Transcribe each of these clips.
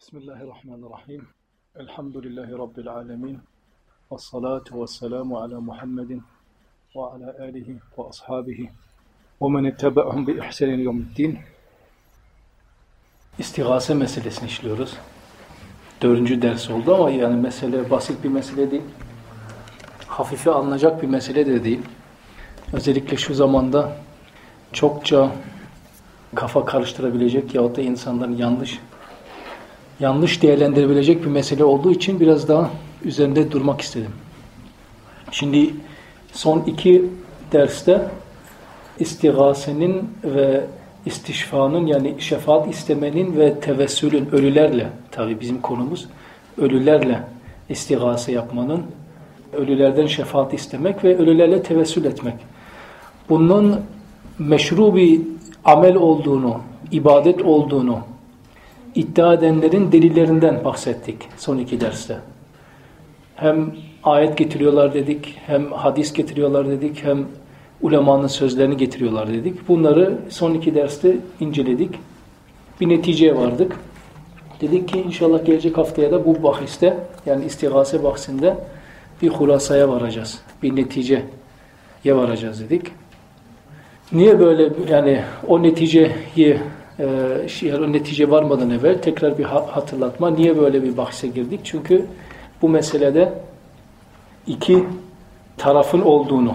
Bismillahirrahmanirrahim. Elhamdülillahi Rabbil alemin. Ve salatu ve selamu ala Muhammedin ve ala alihi ve ashabihi ve men ittebe'hum bi ihsanin yevmiddin. İstigase meselesini işliyoruz. Dördüncü ders oldu ama yani mesele basit bir mesele değil. Hafife alınacak bir mesele de değil. Özellikle şu zamanda çokça kafa karıştırabilecek yahut da insanların yanlış yanlış değerlendirebilecek bir mesele olduğu için biraz daha üzerinde durmak istedim. Şimdi son iki derste istigasenin ve istişfanın yani şefaat istemenin ve tevessülün ölülerle tabi bizim konumuz ölülerle istigase yapmanın ölülerden şefaat istemek ve ölülerle tevessül etmek. Bunun meşru bir amel olduğunu, ibadet olduğunu iddia edenlerin delillerinden bahsettik son iki derste. Hem ayet getiriyorlar dedik, hem hadis getiriyorlar dedik, hem ulemanın sözlerini getiriyorlar dedik. Bunları son iki derste inceledik. Bir neticeye vardık. Dedik ki inşallah gelecek haftaya da bu bahiste yani istigase bahsinde bir hulasaya varacağız. Bir neticeye varacağız dedik. Niye böyle yani o neticeyi e, netice varmadan evvel tekrar bir hatırlatma. Niye böyle bir bahse girdik? Çünkü bu meselede iki tarafın olduğunu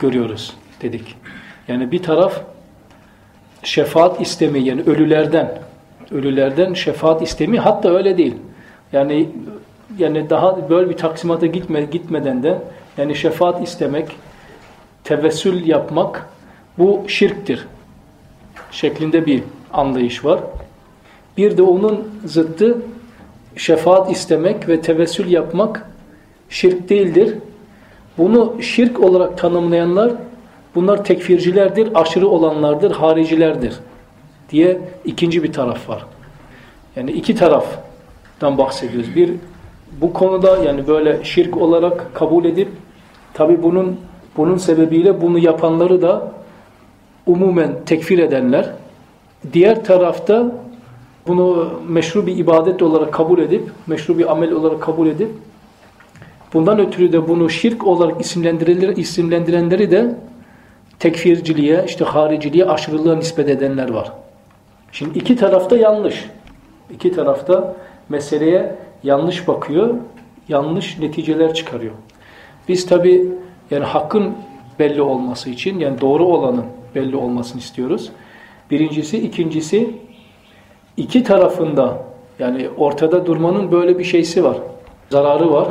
görüyoruz dedik. Yani bir taraf şefaat istemi yani ölülerden ölülerden şefaat istemi hatta öyle değil. Yani yani daha böyle bir taksimata gitme, gitmeden de yani şefaat istemek, tevessül yapmak bu şirktir şeklinde bir anlayış var. Bir de onun zıttı şefaat istemek ve tevessül yapmak şirk değildir. Bunu şirk olarak tanımlayanlar bunlar tekfircilerdir, aşırı olanlardır, haricilerdir diye ikinci bir taraf var. Yani iki taraftan bahsediyoruz. Bir bu konuda yani böyle şirk olarak kabul edip tabi bunun bunun sebebiyle bunu yapanları da umumen tekfir edenler, diğer tarafta bunu meşru bir ibadet olarak kabul edip, meşru bir amel olarak kabul edip, bundan ötürü de bunu şirk olarak isimlendirenleri, isimlendirenleri de tekfirciliğe, işte hariciliğe, aşırılığa nispet edenler var. Şimdi iki tarafta yanlış. İki tarafta meseleye yanlış bakıyor, yanlış neticeler çıkarıyor. Biz tabi yani hakkın belli olması için, yani doğru olanın belli olmasını istiyoruz. Birincisi, ikincisi iki tarafında yani ortada durmanın böyle bir şeysi var. Zararı var.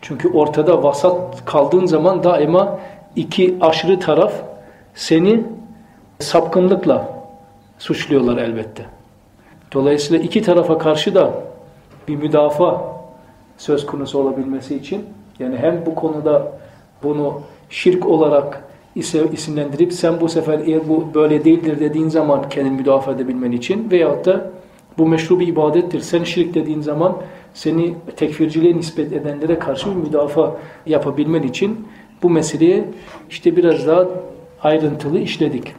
Çünkü ortada vasat kaldığın zaman daima iki aşırı taraf seni sapkınlıkla suçluyorlar elbette. Dolayısıyla iki tarafa karşı da bir müdafaa söz konusu olabilmesi için yani hem bu konuda bunu şirk olarak isimlendirip sen bu sefer eğer bu böyle değildir dediğin zaman kendini müdafaa edebilmen için veyahut da bu meşru bir ibadettir. Sen şirk dediğin zaman seni tekfirciliğe nispet edenlere karşı bir müdafaa yapabilmen için bu meseleye işte biraz daha ayrıntılı işledik.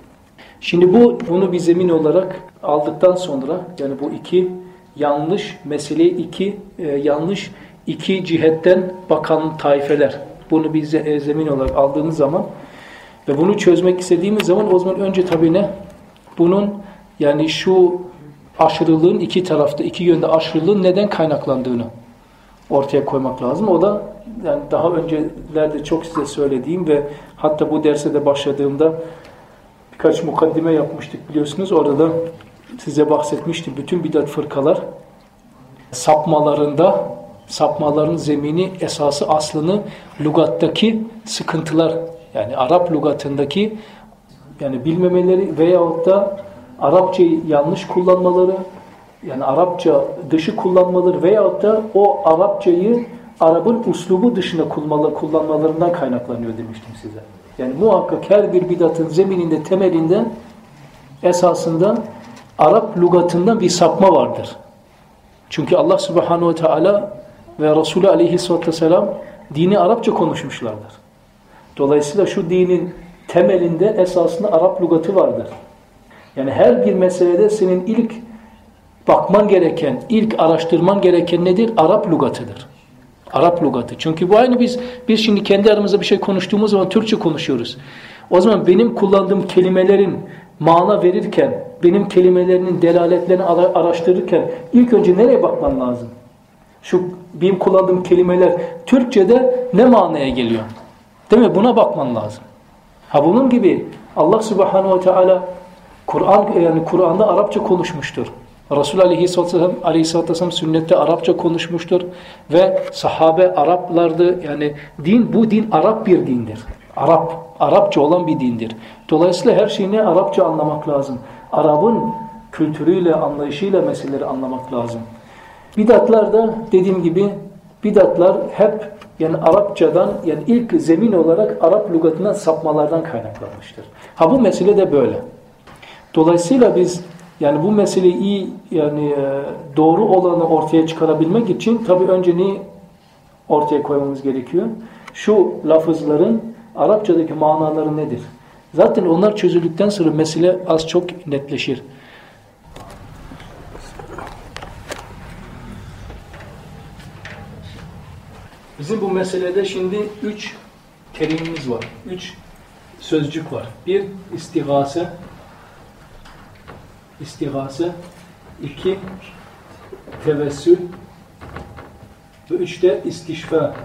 Şimdi bu bunu bir zemin olarak aldıktan sonra yani bu iki yanlış meseleyi iki e, yanlış iki cihetten bakan taifeler bunu bir zemin olarak aldığımız zaman ve bunu çözmek istediğimiz zaman o zaman önce tabii ne? Bunun yani şu aşırılığın iki tarafta, iki yönde aşırılığın neden kaynaklandığını ortaya koymak lazım. O da yani daha öncelerde çok size söylediğim ve hatta bu derse de başladığımda birkaç mukaddime yapmıştık biliyorsunuz. Orada da size bahsetmiştim. Bütün bidat fırkalar sapmalarında sapmaların zemini, esası, aslını lugattaki sıkıntılar yani Arap lügatındaki yani bilmemeleri veyahut da Arapçayı yanlış kullanmaları yani Arapça dışı kullanmaları veyahut da o Arapçayı Arap'ın uslubu dışında kullanmalarından kaynaklanıyor demiştim size. Yani muhakkak her bir bidatın zemininde, temelinde esasında Arap lügatından bir sapma vardır. Çünkü Allah subhanahu ve teala ve Resulü aleyhisselatü vesselam dini Arapça konuşmuşlardır. Dolayısıyla şu dinin temelinde esasında Arap lügatı vardır. Yani her bir meselede senin ilk bakman gereken, ilk araştırman gereken nedir? Arap lugatıdır. Arap lugatı. Çünkü bu aynı biz biz şimdi kendi aramızda bir şey konuştuğumuz zaman Türkçe konuşuyoruz. O zaman benim kullandığım kelimelerin mana verirken, benim kelimelerinin delaletlerini araştırırken ilk önce nereye bakman lazım? Şu benim kullandığım kelimeler Türkçe'de ne manaya geliyor? Değil mi? Buna bakman lazım. Ha bunun gibi Allah Subhanahu ve Teala Kur'an yani Kur'an'da Arapça konuşmuştur. Resul Aleyhisselatü Vesselam sünnette Arapça konuşmuştur ve sahabe Araplardı. Yani din bu din Arap bir dindir. Arap, Arapça olan bir dindir. Dolayısıyla her şeyini Arapça anlamak lazım. Arap'ın kültürüyle, anlayışıyla meseleleri anlamak lazım. Bidatlar da dediğim gibi bidatlar hep yani Arapçadan yani ilk zemin olarak Arap lügatından sapmalardan kaynaklanmıştır. Ha bu mesele de böyle. Dolayısıyla biz yani bu meseleyi yani e, doğru olanı ortaya çıkarabilmek için tabii önce neyi ortaya koymamız gerekiyor? Şu lafızların Arapçadaki manaları nedir? Zaten onlar çözüldükten sonra mesele az çok netleşir. Bizim bu meselede şimdi üç terimimiz var. Üç sözcük var. Bir istigase, istigase, iki tevessül ve üç de istişfa.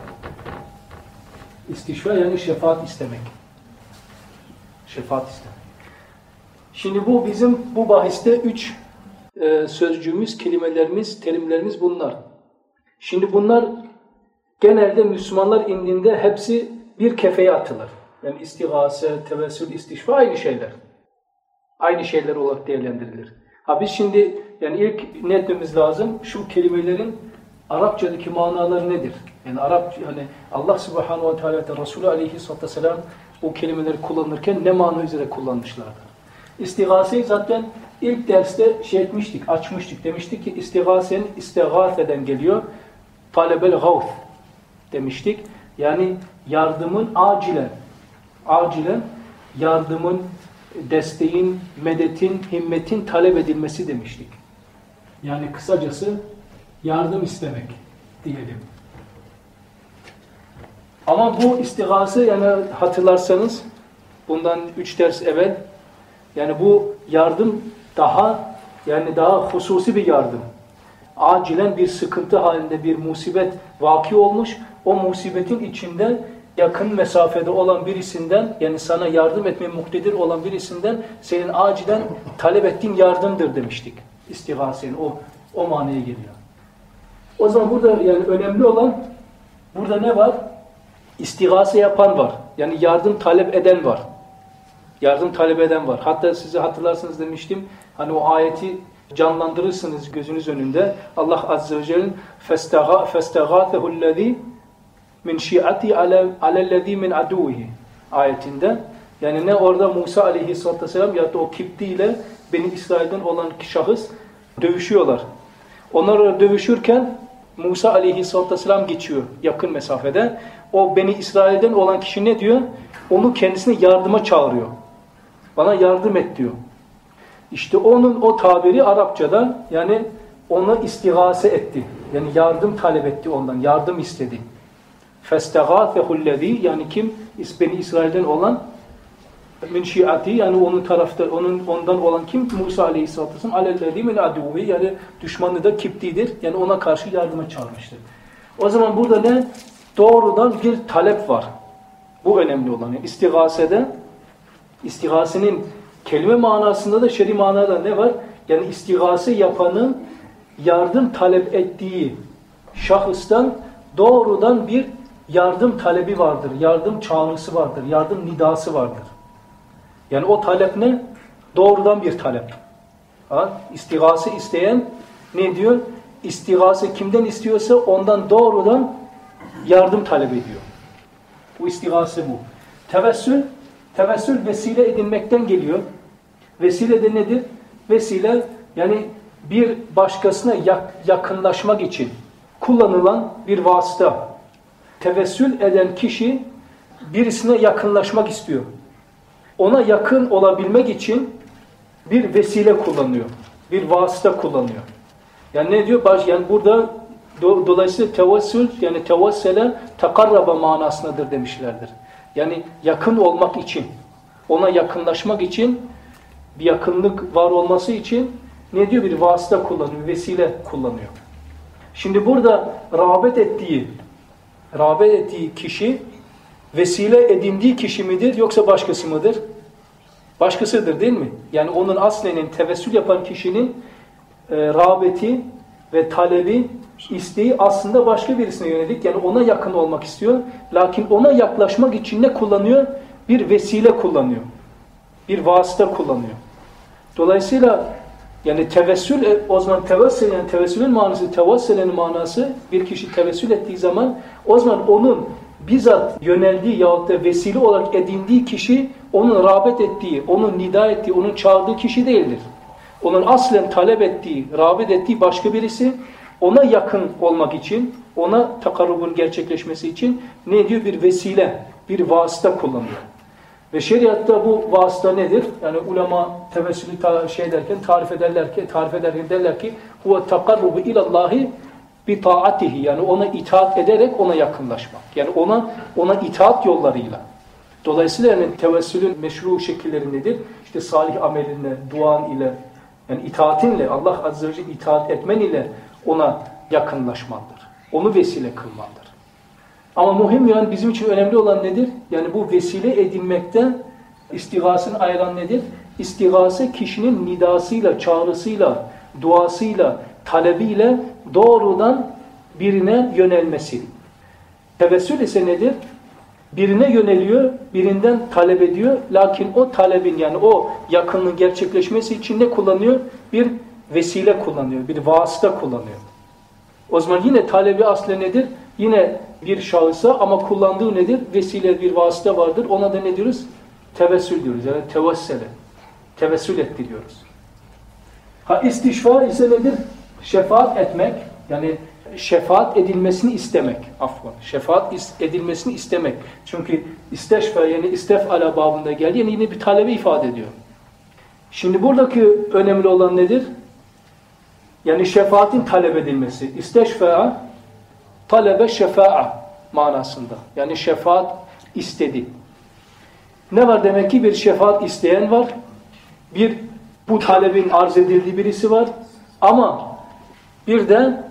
İstişfa yani şefaat istemek. Şefaat istemek. Şimdi bu bizim bu bahiste üç e, sözcüğümüz, kelimelerimiz, terimlerimiz bunlar. Şimdi bunlar genelde Müslümanlar indiğinde hepsi bir kefeye atılır. Yani istigase, tevessül, istişfa aynı şeyler. Aynı şeyler olarak değerlendirilir. Ha biz şimdi yani ilk ne etmemiz lazım? Şu kelimelerin Arapçadaki manaları nedir? Yani Arap hani Allah Subhanahu ve Teala Resulü Aleyhisselatü Vesselam bu kelimeleri kullanırken ne mana üzere kullanmışlardır? İstigaseyi zaten ilk derste şey etmiştik, açmıştık. Demiştik ki istigasenin istigafeden geliyor. Talebel gavth demiştik. Yani yardımın acilen, acilen yardımın, desteğin, medetin, himmetin talep edilmesi demiştik. Yani kısacası yardım istemek diyelim. Ama bu istigası yani hatırlarsanız bundan üç ders evvel yani bu yardım daha yani daha hususi bir yardım. Acilen bir sıkıntı halinde bir musibet vaki olmuş. O musibetin içinde yakın mesafede olan birisinden yani sana yardım etmeye muktedir olan birisinden senin acilen talep ettiğin yardımdır demiştik. İstigasenin o, o manaya geliyor. O zaman burada yani önemli olan burada ne var? İstigase yapan var. Yani yardım talep eden var. Yardım talep eden var. Hatta size hatırlarsınız demiştim. Hani o ayeti canlandırırsınız gözünüz önünde. Allah Azze ve Celle'nin فَاسْتَغَاثَهُ الَّذ۪ي min şiati alellezî min aduvihi ayetinde yani ne orada Musa aleyhissalatü vesselam ya da o Kipti ile Beni İsrail'den olan şahıs dövüşüyorlar. Onlar orada dövüşürken Musa aleyhissalatü vesselam geçiyor yakın mesafede. O Beni İsrail'den olan kişi ne diyor? Onu kendisine yardıma çağırıyor. Bana yardım et diyor. İşte onun o tabiri Arapçada yani ona istigase etti. Yani yardım talep etti ondan. Yardım istedi. فَاسْتَغَاثَهُ الَّذ۪ي Yani kim? Beni İsrail'den olan min şiati yani onun tarafta onun ondan olan kim Musa Aleyhisselatü Vesselam alellezî min aduvi yani düşmanı da kiptidir. Yani ona karşı yardıma çağırmıştır. O zaman burada ne? Doğrudan bir talep var. Bu önemli olan. Yani istigasede istigasenin kelime manasında da şer'i manada ne var? Yani istigase yapanın yardım talep ettiği şahıstan doğrudan bir yardım talebi vardır, yardım çağrısı vardır, yardım nidası vardır. Yani o talep ne? Doğrudan bir talep. Ha? İstigası isteyen ne diyor? İstigası kimden istiyorsa ondan doğrudan yardım talep ediyor. Bu istigası bu. Tevessül, tevessül vesile edinmekten geliyor. Vesile de nedir? Vesile yani bir başkasına yakınlaşmak için kullanılan bir vasıta tevessül eden kişi birisine yakınlaşmak istiyor. Ona yakın olabilmek için bir vesile kullanıyor. Bir vasıta kullanıyor. Yani ne diyor? Baş, yani burada do, dolayısıyla tevessül yani tevessele takarraba manasındadır demişlerdir. Yani yakın olmak için, ona yakınlaşmak için, bir yakınlık var olması için ne diyor? Bir vasıta kullanıyor, vesile kullanıyor. Şimdi burada rağbet ettiği, rağbet ettiği kişi vesile edindiği kişi midir yoksa başkası mıdır? Başkasıdır değil mi? Yani onun aslenin tevessül yapan kişinin e, rağbeti ve talebi, isteği aslında başka birisine yönelik. Yani ona yakın olmak istiyor. Lakin ona yaklaşmak için ne kullanıyor? Bir vesile kullanıyor. Bir vasıta kullanıyor. Dolayısıyla yani tevessül, e, o zaman tevessül, yani tevessülün manası, tevessülenin manası bir kişi tevessül ettiği zaman o zaman onun bizzat yöneldiği yahut da vesile olarak edindiği kişi onun rağbet ettiği, onun nida ettiği, onun çağırdığı kişi değildir. Onun aslen talep ettiği, rağbet ettiği başka birisi ona yakın olmak için, ona takarrubun gerçekleşmesi için ne diyor? Bir vesile, bir vasıta kullanıyor. Ve şeriatta bu vasıta nedir? Yani ulema tevessülü ta şey derken tarif ederler ki tarif ederken derler ki huve takarrubu ilallahi bi taatihi yani ona itaat ederek ona yakınlaşmak. Yani ona ona itaat yollarıyla. Dolayısıyla yani tevessülün meşru şekilleri nedir? İşte salih amelinle, duan ile, yani itaatinle, Allah Azze ve Celle itaat etmen ile ona yakınlaşmandır. Onu vesile kılmandır. Ama muhim yani bizim için önemli olan nedir? Yani bu vesile edinmekte istigasını ayıran nedir? İstigase kişinin nidasıyla, çağrısıyla, duasıyla, talebiyle doğrudan birine yönelmesi. Tevessül ise nedir? Birine yöneliyor, birinden talep ediyor. Lakin o talebin yani o yakınlığın gerçekleşmesi için ne kullanıyor? Bir vesile kullanıyor, bir vasıta kullanıyor. O zaman yine talebi aslı nedir? Yine bir şahısa ama kullandığı nedir? Vesile bir vasıta vardır. Ona da ne diyoruz? Tevessül diyoruz. Yani tevessele. Tevessül etti diyoruz. Ha istişfa ise nedir? Şefaat etmek. Yani şefaat edilmesini istemek. Afwan. Şefaat edilmesini istemek. Çünkü isteşfe yani istefala babında geldi. Yani yine bir talebi ifade ediyor. Şimdi buradaki önemli olan nedir? Yani şefaatin talep edilmesi. İsteşfea talebe şefa'a manasında. Yani şefaat istedi. Ne var demek ki bir şefaat isteyen var. Bir bu talebin arz edildiği birisi var. Ama bir de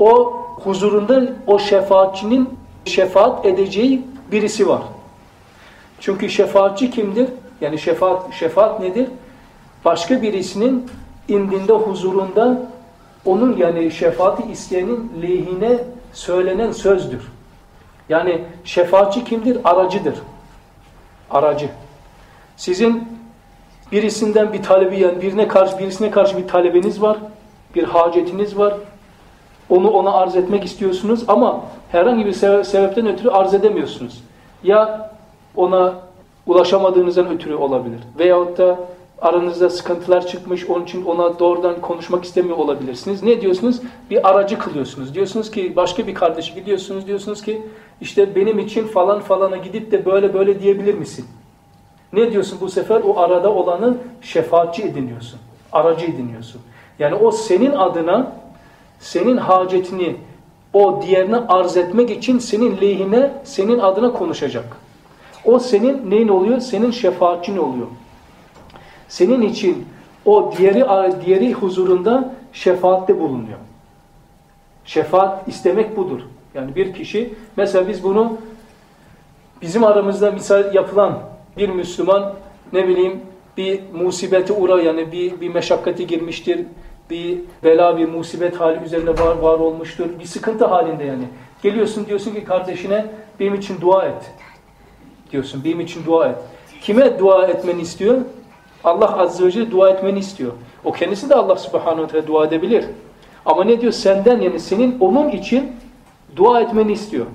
o huzurunda o şefaatçinin şefaat edeceği birisi var. Çünkü şefaatçi kimdir? Yani şefaat, şefaat nedir? Başka birisinin indinde huzurunda onun yani şefaati isteyenin lehine söylenen sözdür. Yani şefaatçi kimdir? Aracıdır. Aracı. Sizin birisinden bir talebi yani birine karşı birisine karşı bir talebiniz var. Bir hacetiniz var. Onu ona arz etmek istiyorsunuz ama herhangi bir sebepten ötürü arz edemiyorsunuz. Ya ona ulaşamadığınızdan ötürü olabilir. Veyahut da aranızda sıkıntılar çıkmış, onun için ona doğrudan konuşmak istemiyor olabilirsiniz. Ne diyorsunuz? Bir aracı kılıyorsunuz. Diyorsunuz ki başka bir kardeşi gidiyorsunuz, diyorsunuz ki işte benim için falan falana gidip de böyle böyle diyebilir misin? Ne diyorsun bu sefer? O arada olanı şefaatçi ediniyorsun. Aracı ediniyorsun. Yani o senin adına, senin hacetini o diğerine arz etmek için senin lehine, senin adına konuşacak. O senin neyin oluyor? Senin şefaatçin oluyor senin için o diğeri diğeri huzurunda şefaatte bulunuyor. Şefaat istemek budur. Yani bir kişi mesela biz bunu bizim aramızda misal yapılan bir Müslüman ne bileyim bir musibete uğra yani bir, bir meşakkati girmiştir. Bir bela bir musibet hali üzerine var, var olmuştur. Bir sıkıntı halinde yani. Geliyorsun diyorsun ki kardeşine benim için dua et. Diyorsun benim için dua et. Kime dua etmeni istiyor? Allah Azze ve Celle dua etmeni istiyor. O kendisi de Allah Subhanahu Teala dua edebilir. Ama ne diyor? Senden yani senin onun için dua etmeni istiyor.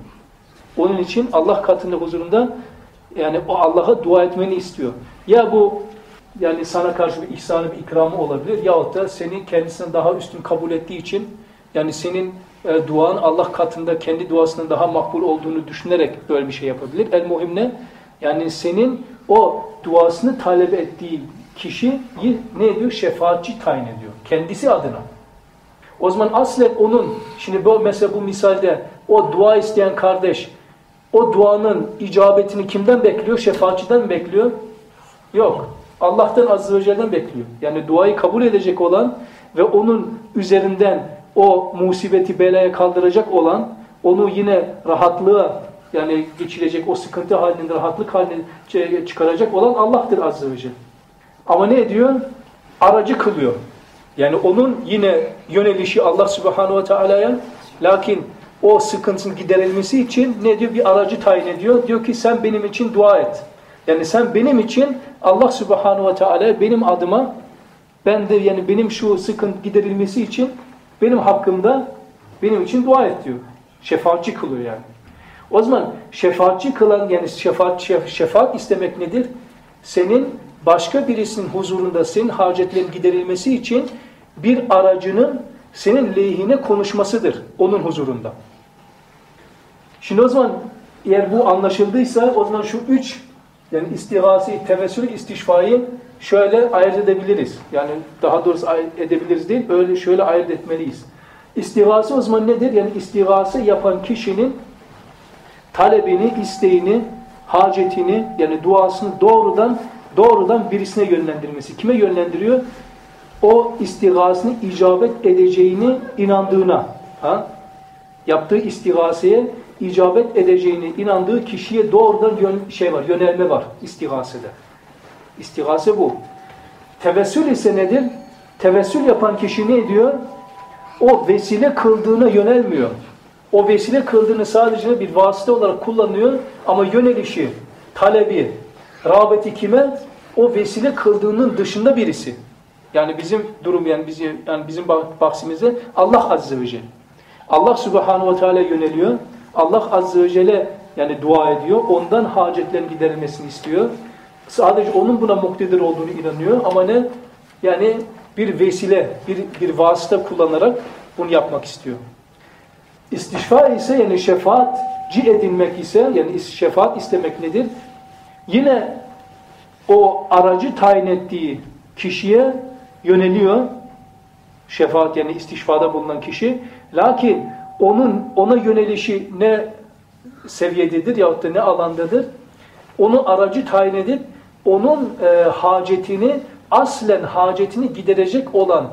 Onun için Allah katında huzurunda yani o Allah'a dua etmeni istiyor. Ya bu yani sana karşı bir ihsanı, bir ikramı olabilir. Yahut da seni kendisine daha üstün kabul ettiği için yani senin e, duan Allah katında kendi duasının daha makbul olduğunu düşünerek böyle bir şey yapabilir. El muhim ne? Yani senin o duasını talep ettiği kişi ne ediyor? Şefaatçi tayin ediyor. Kendisi adına. O zaman aslen onun, şimdi bu mesela bu misalde o dua isteyen kardeş, o duanın icabetini kimden bekliyor? Şefaatçiden mi bekliyor? Yok. Allah'tan azze ve celle'den bekliyor. Yani duayı kabul edecek olan ve onun üzerinden o musibeti belaya kaldıracak olan, onu yine rahatlığa yani geçirecek o sıkıntı halinde rahatlık haline çıkaracak olan Allah'tır azze ve celle. Ama ne ediyor? Aracı kılıyor. Yani onun yine yönelişi Allah subhanahu ve teala'ya lakin o sıkıntının giderilmesi için ne diyor? Bir aracı tayin ediyor. Diyor ki sen benim için dua et. Yani sen benim için Allah subhanahu ve teala benim adıma ben de yani benim şu sıkıntı giderilmesi için benim hakkımda benim için dua et diyor. Şefaatçi kılıyor yani. O zaman şefaatçi kılan yani şefaat, şefaat istemek nedir? Senin başka birisinin huzurunda senin hacetlerin giderilmesi için bir aracının senin lehine konuşmasıdır onun huzurunda. Şimdi o zaman eğer bu anlaşıldıysa o zaman şu üç yani istigası, tevessül, istişfayı şöyle ayırt edebiliriz. Yani daha doğrusu ayırt edebiliriz değil, öyle şöyle ayırt etmeliyiz. İstigası o zaman nedir? Yani istigası yapan kişinin talebini, isteğini, hacetini yani duasını doğrudan doğrudan birisine yönlendirmesi. Kime yönlendiriyor? O istigasını icabet edeceğini inandığına. Ha? Yaptığı istigaseye icabet edeceğini inandığı kişiye doğrudan yön, şey var, yönelme var istigasede. İstigase bu. Tevessül ise nedir? Tevessül yapan kişi ne ediyor? O vesile kıldığına yönelmiyor. O vesile kıldığını sadece bir vasıta olarak kullanıyor ama yönelişi, talebi, rağbeti kime? O vesile kıldığının dışında birisi. Yani bizim durum yani bizim yani bizim bahsimizde Allah azze ve celle. Allah subhanahu ve teala yöneliyor. Allah azze ve celle yani dua ediyor. Ondan hacetlerin giderilmesini istiyor. Sadece onun buna muktedir olduğunu inanıyor ama ne? Yani bir vesile, bir, bir vasıta kullanarak bunu yapmak istiyor. İstişfa ise yani şefaatci edinmek ise yani şefaat istemek nedir? Yine o aracı tayin ettiği kişiye yöneliyor. Şefaat yani istişfada bulunan kişi. Lakin onun ona yönelişi ne seviyededir yahut da ne alandadır? Onu aracı tayin edip onun e, hacetini aslen hacetini giderecek olan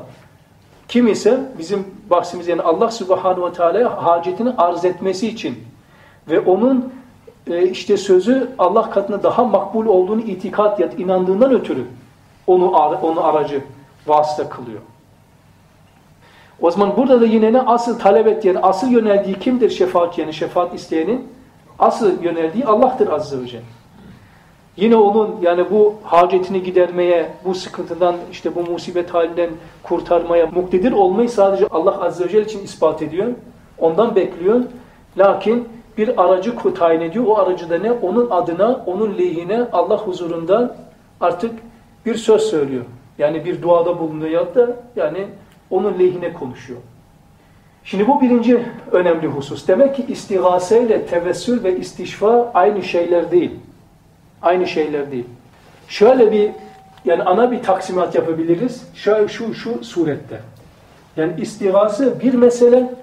kim ise bizim bahsimiz yani Allah subhanahu ve teala hacetini arz etmesi için ve onun e, işte sözü Allah katında daha makbul olduğunu itikat ya inandığından ötürü onu onu aracı vasıta kılıyor. O zaman burada da yine ne asıl talep et yani asıl yöneldiği kimdir şefaat yani şefaat isteyenin? Asıl yöneldiği Allah'tır azze ve celle. Yine onun yani bu hacetini gidermeye, bu sıkıntıdan işte bu musibet halinden kurtarmaya muktedir olmayı sadece Allah azze ve celle için ispat ediyor. Ondan bekliyor. Lakin bir aracı tayin ediyor. O aracı da ne? Onun adına, onun lehine Allah huzurunda artık bir söz söylüyor. Yani bir duada bulunuyor ya da yani onun lehine konuşuyor. Şimdi bu birinci önemli husus. Demek ki istigase ile tevessül ve istişfa aynı şeyler değil. Aynı şeyler değil. Şöyle bir yani ana bir taksimat yapabiliriz. Şöyle şu şu surette. Yani istigase bir mesele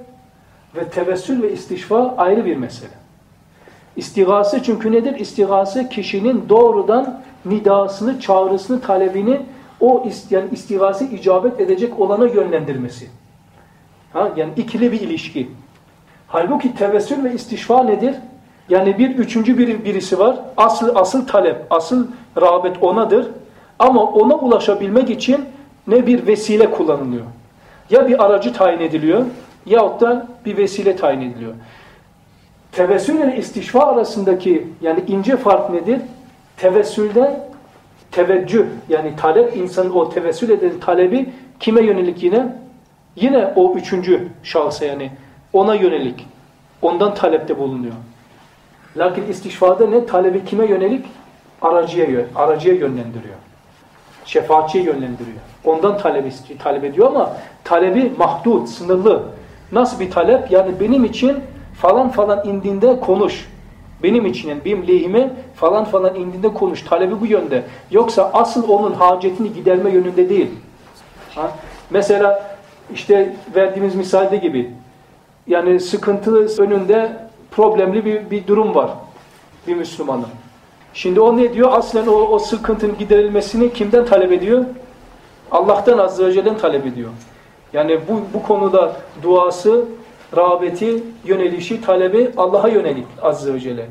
ve tevessül ve istişfa ayrı bir mesele. İstigase çünkü nedir? İstigase kişinin doğrudan nidasını, çağrısını, talebini o yani istigase icabet edecek olana yönlendirmesi. Ha? Yani ikili bir ilişki. Halbuki tevessül ve istişfa nedir? Yani bir üçüncü bir, birisi var. Asıl, asıl talep, asıl rağbet onadır. Ama ona ulaşabilmek için ne bir vesile kullanılıyor. Ya bir aracı tayin ediliyor yahut da bir vesile tayin ediliyor. Tevessül ile istişfa arasındaki yani ince fark nedir? Tevessülde teveccüh yani talep insanın o tevessül eden talebi kime yönelik yine? Yine o üçüncü şahsa yani ona yönelik. Ondan talepte bulunuyor. Lakin istişfada ne? Talebi kime yönelik? Aracıya, aracıya yönlendiriyor. Şefaatçiye yönlendiriyor. Ondan talep, talep ediyor ama talebi mahdut, sınırlı. Nasıl bir talep? Yani benim için falan falan indiğinde konuş. Benim için benim lehime falan falan indiğinde konuş. Talebi bu yönde. Yoksa asıl onun hacetini giderme yönünde değil. Ha? Mesela işte verdiğimiz misalde gibi yani sıkıntılı önünde problemli bir, bir durum var bir Müslümanın. Şimdi o ne diyor? Aslen o, o sıkıntının giderilmesini kimden talep ediyor? Allah'tan Azze ve Celle'den talep ediyor. Yani bu, bu konuda duası, rağbeti, yönelişi, talebi Allah'a yönelik Azze ve Celle.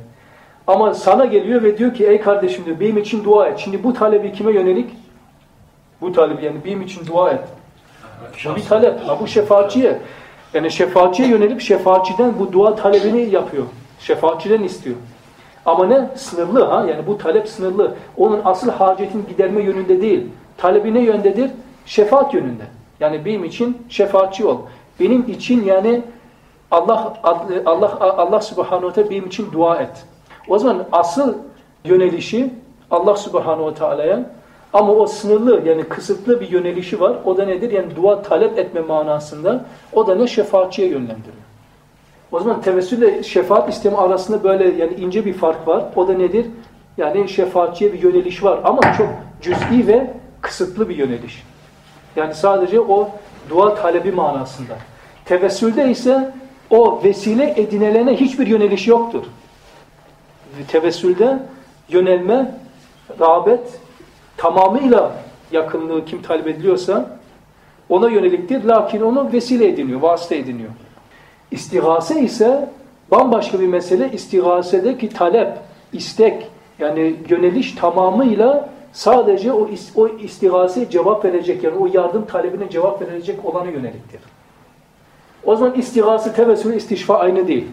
Ama sana geliyor ve diyor ki ey kardeşim diyor benim için dua et. Şimdi bu talebi kime yönelik? Bu talebi yani benim için dua et. Bu bir talep. Ha, bu şefaatçiye. Yani şefaatçiye yönelip şefaatçiden bu dua talebini yapıyor. Şefaatçiden istiyor. Ama ne? Sınırlı ha. Yani bu talep sınırlı. Onun asıl hacetini giderme yönünde değil. Talebi ne yöndedir? Şefaat yönünde. Yani benim için şefaatçi ol. Benim için yani Allah Allah Allah Subhanahu Teala benim için dua et. O zaman asıl yönelişi Allah Subhanahu Teala'ya ama o sınırlı yani kısıtlı bir yönelişi var. O da nedir? Yani dua talep etme manasında. O da ne? Şefaatçiye yönlendiriyor. O zaman tevessülle şefaat isteme arasında böyle yani ince bir fark var. O da nedir? Yani şefaatçiye bir yöneliş var ama çok cüz'i ve kısıtlı bir yöneliş. Yani sadece o dua talebi manasında. Tevessülde ise o vesile edinilene hiçbir yöneliş yoktur. Tevessülde yönelme, rağbet tamamıyla yakınlığı kim talep ediliyorsa ona yöneliktir. Lakin onu vesile ediniyor, vasıta ediniyor. İstigase ise bambaşka bir mesele. İstigasedeki talep, istek yani yöneliş tamamıyla sadece o, o istigase cevap verecek yani o yardım talebine cevap verecek olana yöneliktir. O zaman istigase, tevessül, istişfa aynı değil.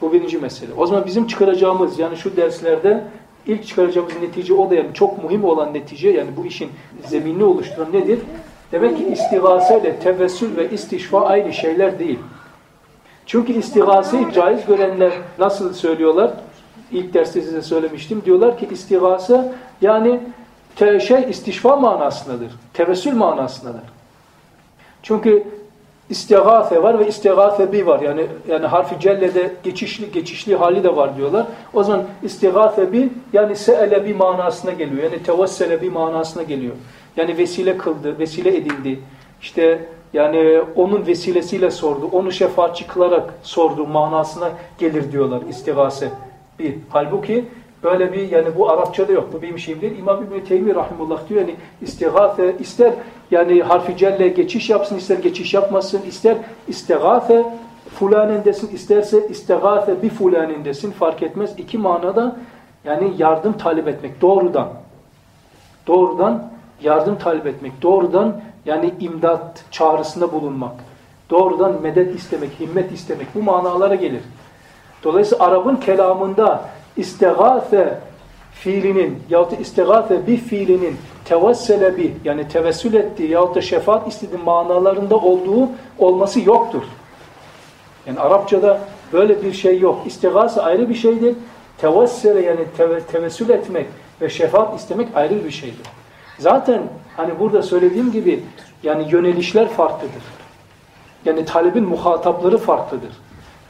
Bu birinci mesele. O zaman bizim çıkaracağımız yani şu derslerde ilk çıkaracağımız netice o da yani çok mühim olan netice yani bu işin zeminini oluşturan nedir? Demek ki istigase ile tevessül ve istişfa aynı şeyler değil. Çünkü istigaseyi caiz görenler nasıl söylüyorlar? İlk derste size söylemiştim. Diyorlar ki istigase yani şey istişfa manasındadır. Tevessül manasındadır. Çünkü istigase var ve istigase bi var. Yani yani harfi cellede geçişli geçişli hali de var diyorlar. O zaman istigase bi yani se'ele bi manasına geliyor. Yani tevessele bi manasına geliyor. Yani vesile kıldı, vesile edildi. İşte yani onun vesilesiyle sordu, onu şefaatçi kılarak sordu manasına gelir diyorlar istigase. Bir. Halbuki böyle bir yani bu Arapçada yok. Bu benim şeyim değil. İmam İbn-i Teymi Rahimullah diyor yani istigase ister yani harfi celle geçiş yapsın, ister geçiş yapmasın, ister istigase fulanen desin, isterse istigase bir fulanen desin fark etmez. İki manada yani yardım talep etmek doğrudan. Doğrudan yardım talep etmek. Doğrudan yani imdat çağrısında bulunmak. Doğrudan medet istemek, himmet istemek bu manalara gelir. Dolayısıyla Arap'ın kelamında istegâfe fiilinin yahut da istegâfe bir fiilinin tevessele bi yani tevessül ettiği yahut da şefaat istediği manalarında olduğu olması yoktur. Yani Arapçada böyle bir şey yok. İstigase ayrı bir şeydir. Tevessele yani teve, tevessül etmek ve şefaat istemek ayrı bir şeydir. Zaten hani burada söylediğim gibi yani yönelişler farklıdır. Yani talebin muhatapları farklıdır.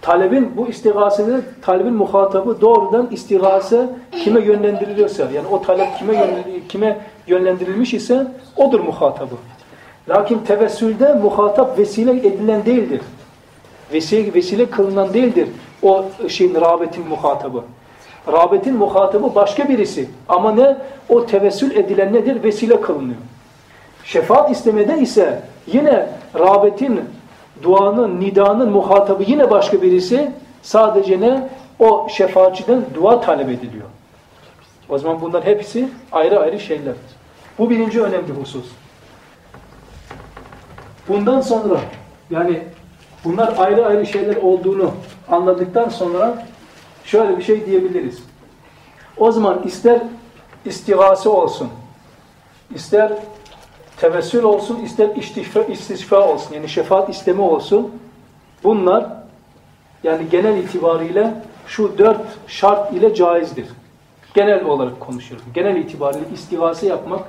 Talebin bu istigasede talebin muhatabı doğrudan istigase kime yönlendiriliyorsa yani o talep kime kime yönlendirilmiş ise odur muhatabı. Lakin tevessülde muhatap vesile edilen değildir. Vesile, vesile kılınan değildir o şeyin rağbetin muhatabı. Rağbetin muhatabı başka birisi. Ama ne? O tevessül edilen nedir? Vesile kılınıyor. Şefaat istemede ise yine rağbetin, duanın, nidanın muhatabı yine başka birisi. Sadece ne? O şefaatçiden dua talep ediliyor. O zaman bunlar hepsi ayrı ayrı şeyler. Bu birinci önemli husus. Bundan sonra yani bunlar ayrı ayrı şeyler olduğunu anladıktan sonra şöyle bir şey diyebiliriz. O zaman ister istigase olsun, ister tevessül olsun, ister istişfa, istişfa olsun, yani şefaat isteme olsun. Bunlar yani genel itibariyle şu dört şart ile caizdir. Genel olarak konuşuyorum. Genel itibariyle istigase yapmak,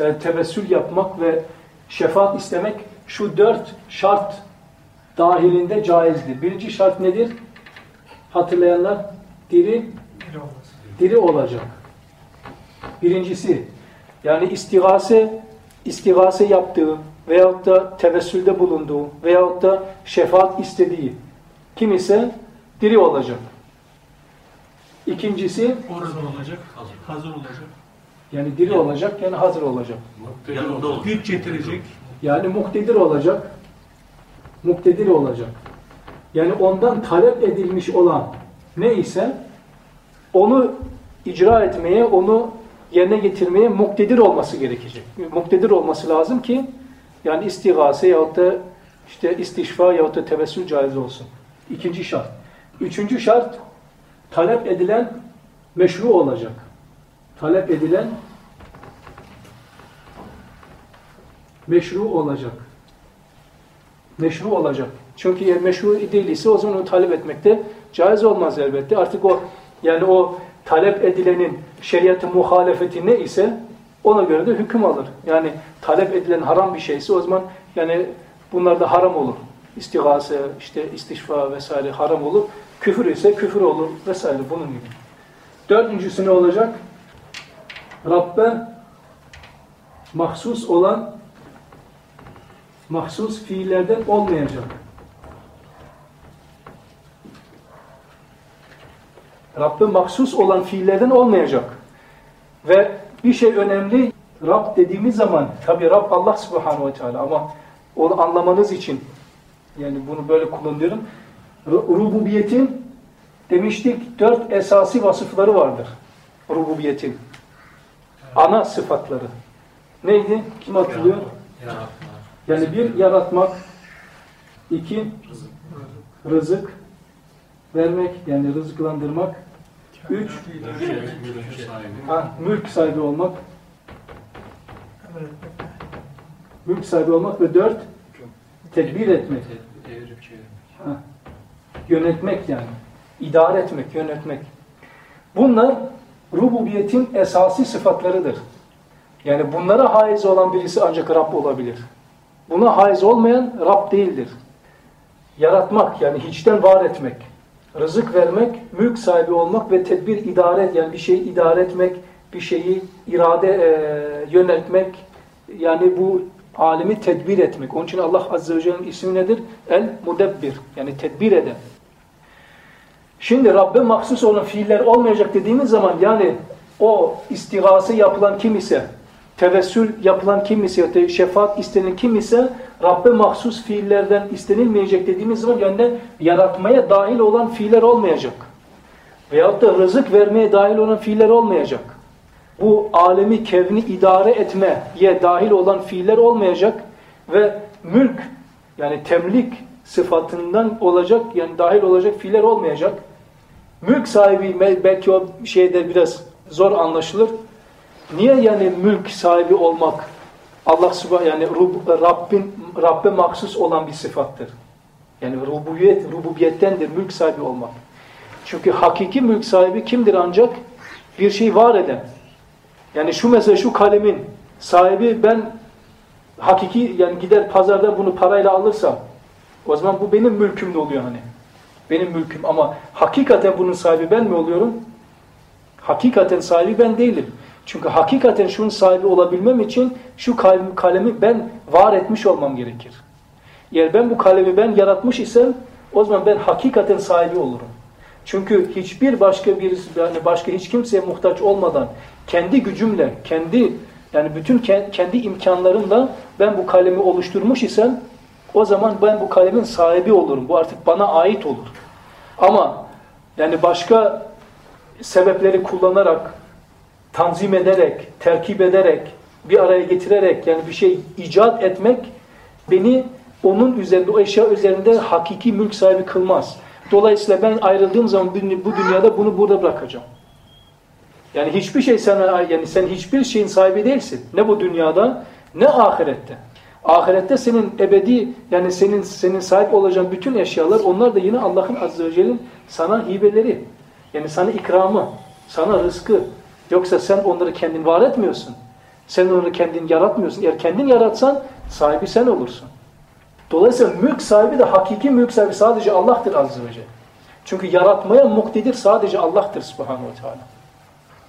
e, tevessül yapmak ve şefaat istemek şu dört şart dahilinde caizdir. Birinci şart nedir? Hatırlayanlar diri diri olacak. Birincisi yani istigase istigase yaptığı veyahut da tevessülde bulunduğu veyahut da şefaat istediği kim ise diri olacak. İkincisi Orada olacak, hazır olacak. yani diri olacak yani hazır olacak. Yanında olur. Güç getirecek. Yani muktedir olacak. Muktedir olacak. Yani ondan talep edilmiş olan ne ise onu icra etmeye, onu yerine getirmeye muktedir olması gerekecek. Muktedir olması lazım ki yani istigase yahut da işte istişfa yahut da tevessül caiz olsun. İkinci şart. Üçüncü şart talep edilen meşru olacak. Talep edilen meşru olacak. Meşru olacak. Çünkü eğer meşru değilse o zaman onu talep etmekte caiz olmaz elbette. Artık o yani o talep edilenin şeriatı muhalefeti ne ise ona göre de hüküm alır. Yani talep edilen haram bir şeyse o zaman yani bunlar da haram olur. İstigase, işte istişfa vesaire haram olur. Küfür ise küfür olur vesaire bunun gibi. Dördüncüsü ne olacak? Rabbe mahsus olan mahsus fiillerden olmayacak. Rabbe mahsus olan fiillerden olmayacak. Ve bir şey önemli, Rab dediğimiz zaman, tabi Rab Allah subhanahu ve teala ama onu anlamanız için, yani bunu böyle kullanıyorum, rububiyetin demiştik dört esasi vasıfları vardır. Rububiyetin. Ana sıfatları. Neydi? Kim hatırlıyor? Yani bir yaratmak, iki rızık vermek yani rızıklandırmak, üç ha, mülk sahibi olmak, mülk sahibi olmak ve dört tedbir etmek, ha, yönetmek yani, idare etmek, yönetmek. Bunlar rububiyetin esasi sıfatlarıdır. Yani bunlara haiz olan birisi ancak Rab olabilir. Buna haiz olmayan Rab değildir. Yaratmak yani hiçten var etmek, rızık vermek, mülk sahibi olmak ve tedbir idare yani bir şeyi idare etmek, bir şeyi irade e, yönetmek yani bu alemi tedbir etmek. Onun için Allah Azze ve Celle'nin ismi nedir? El Mudebbir yani tedbir eden. Şimdi Rabbe mahsus olan fiiller olmayacak dediğimiz zaman yani o istigası yapılan kim ise tevessül yapılan kim ise, şefaat istenen kim ise Rabbe mahsus fiillerden istenilmeyecek dediğimiz zaman yani yaratmaya dahil olan fiiller olmayacak. Veyahut da rızık vermeye dahil olan fiiller olmayacak. Bu alemi, kevni idare etmeye dahil olan fiiller olmayacak ve mülk yani temlik sıfatından olacak yani dahil olacak fiiller olmayacak. Mülk sahibi belki o şeyde biraz zor anlaşılır. Niye yani mülk sahibi olmak Allah subhanahu yani Rabbin Rabbe mahsus olan bir sıfattır. Yani rububiyet rububiyettendir mülk sahibi olmak. Çünkü hakiki mülk sahibi kimdir ancak bir şey var eden. Yani şu mesela şu kalemin sahibi ben hakiki yani gider pazarda bunu parayla alırsam o zaman bu benim mülkümde oluyor hani. Benim mülküm ama hakikaten bunun sahibi ben mi oluyorum? Hakikaten sahibi ben değilim. Çünkü hakikaten şunun sahibi olabilmem için şu kalemi ben var etmiş olmam gerekir. Eğer ben bu kalemi ben yaratmış isem o zaman ben hakikaten sahibi olurum. Çünkü hiçbir başka bir yani başka hiç kimseye muhtaç olmadan kendi gücümle, kendi yani bütün kendi imkanlarımla ben bu kalemi oluşturmuş isem o zaman ben bu kalemin sahibi olurum. Bu artık bana ait olur. Ama yani başka sebepleri kullanarak tanzim ederek, terkip ederek, bir araya getirerek yani bir şey icat etmek beni onun üzerinde, o eşya üzerinde hakiki mülk sahibi kılmaz. Dolayısıyla ben ayrıldığım zaman bu dünyada bunu burada bırakacağım. Yani hiçbir şey sana, yani sen hiçbir şeyin sahibi değilsin. Ne bu dünyada ne ahirette. Ahirette senin ebedi yani senin senin sahip olacağın bütün eşyalar onlar da yine Allah'ın azze ve celle'nin sana hibeleri. Yani sana ikramı, sana rızkı, Yoksa sen onları kendin var etmiyorsun. Sen onları kendin yaratmıyorsun. Eğer kendin yaratsan sahibi sen olursun. Dolayısıyla mülk sahibi de hakiki mülk sahibi sadece Allah'tır azze ve celle. Çünkü yaratmaya muktedir sadece Allah'tır subhanahu ve teala.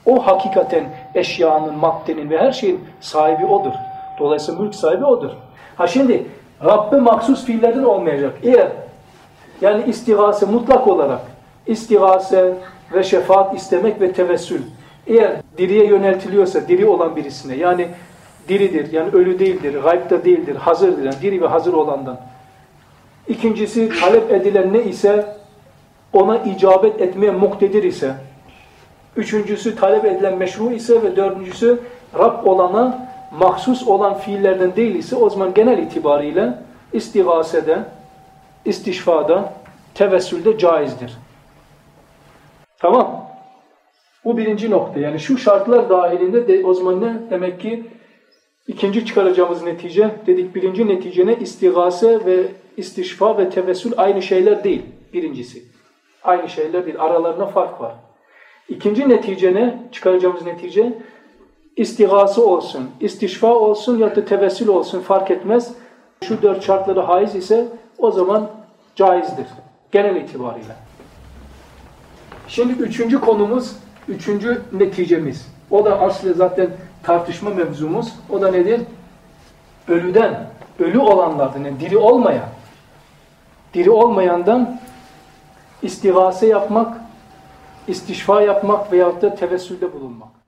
O hakikaten eşyanın, maddenin ve her şeyin sahibi odur. Dolayısıyla mülk sahibi odur. Ha şimdi Rabbe maksus fiillerden olmayacak. Eğer yani istigase mutlak olarak istigase ve şefaat istemek ve tevessül eğer diriye yöneltiliyorsa diri olan birisine yani diridir yani ölü değildir, gaybda değildir, hazırdır yani diri ve hazır olandan. İkincisi talep edilen ne ise ona icabet etmeye muktedir ise Üçüncüsü talep edilen meşru ise ve dördüncüsü Rab olana mahsus olan fiillerden değil ise o zaman genel itibariyle istigasede, istişfada, tevessülde caizdir. Tamam. Bu birinci nokta. Yani şu şartlar dahilinde de o zaman ne? Demek ki ikinci çıkaracağımız netice, dedik birinci netice ne? İstigase ve istişfa ve tevessül aynı şeyler değil. Birincisi. Aynı şeyler değil. Aralarında fark var. İkinci netice ne? Çıkaracağımız netice istigası olsun, istişfa olsun ya da tevessül olsun fark etmez. Şu dört şartları haiz ise o zaman caizdir. Genel itibariyle. Şimdi üçüncü konumuz, üçüncü neticemiz. O da aslı zaten tartışma mevzumuz. O da nedir? Ölüden, ölü olanlardan, yani diri olmayan, diri olmayandan istigase yapmak, istişfa yapmak veyahut da tevessülde bulunmak.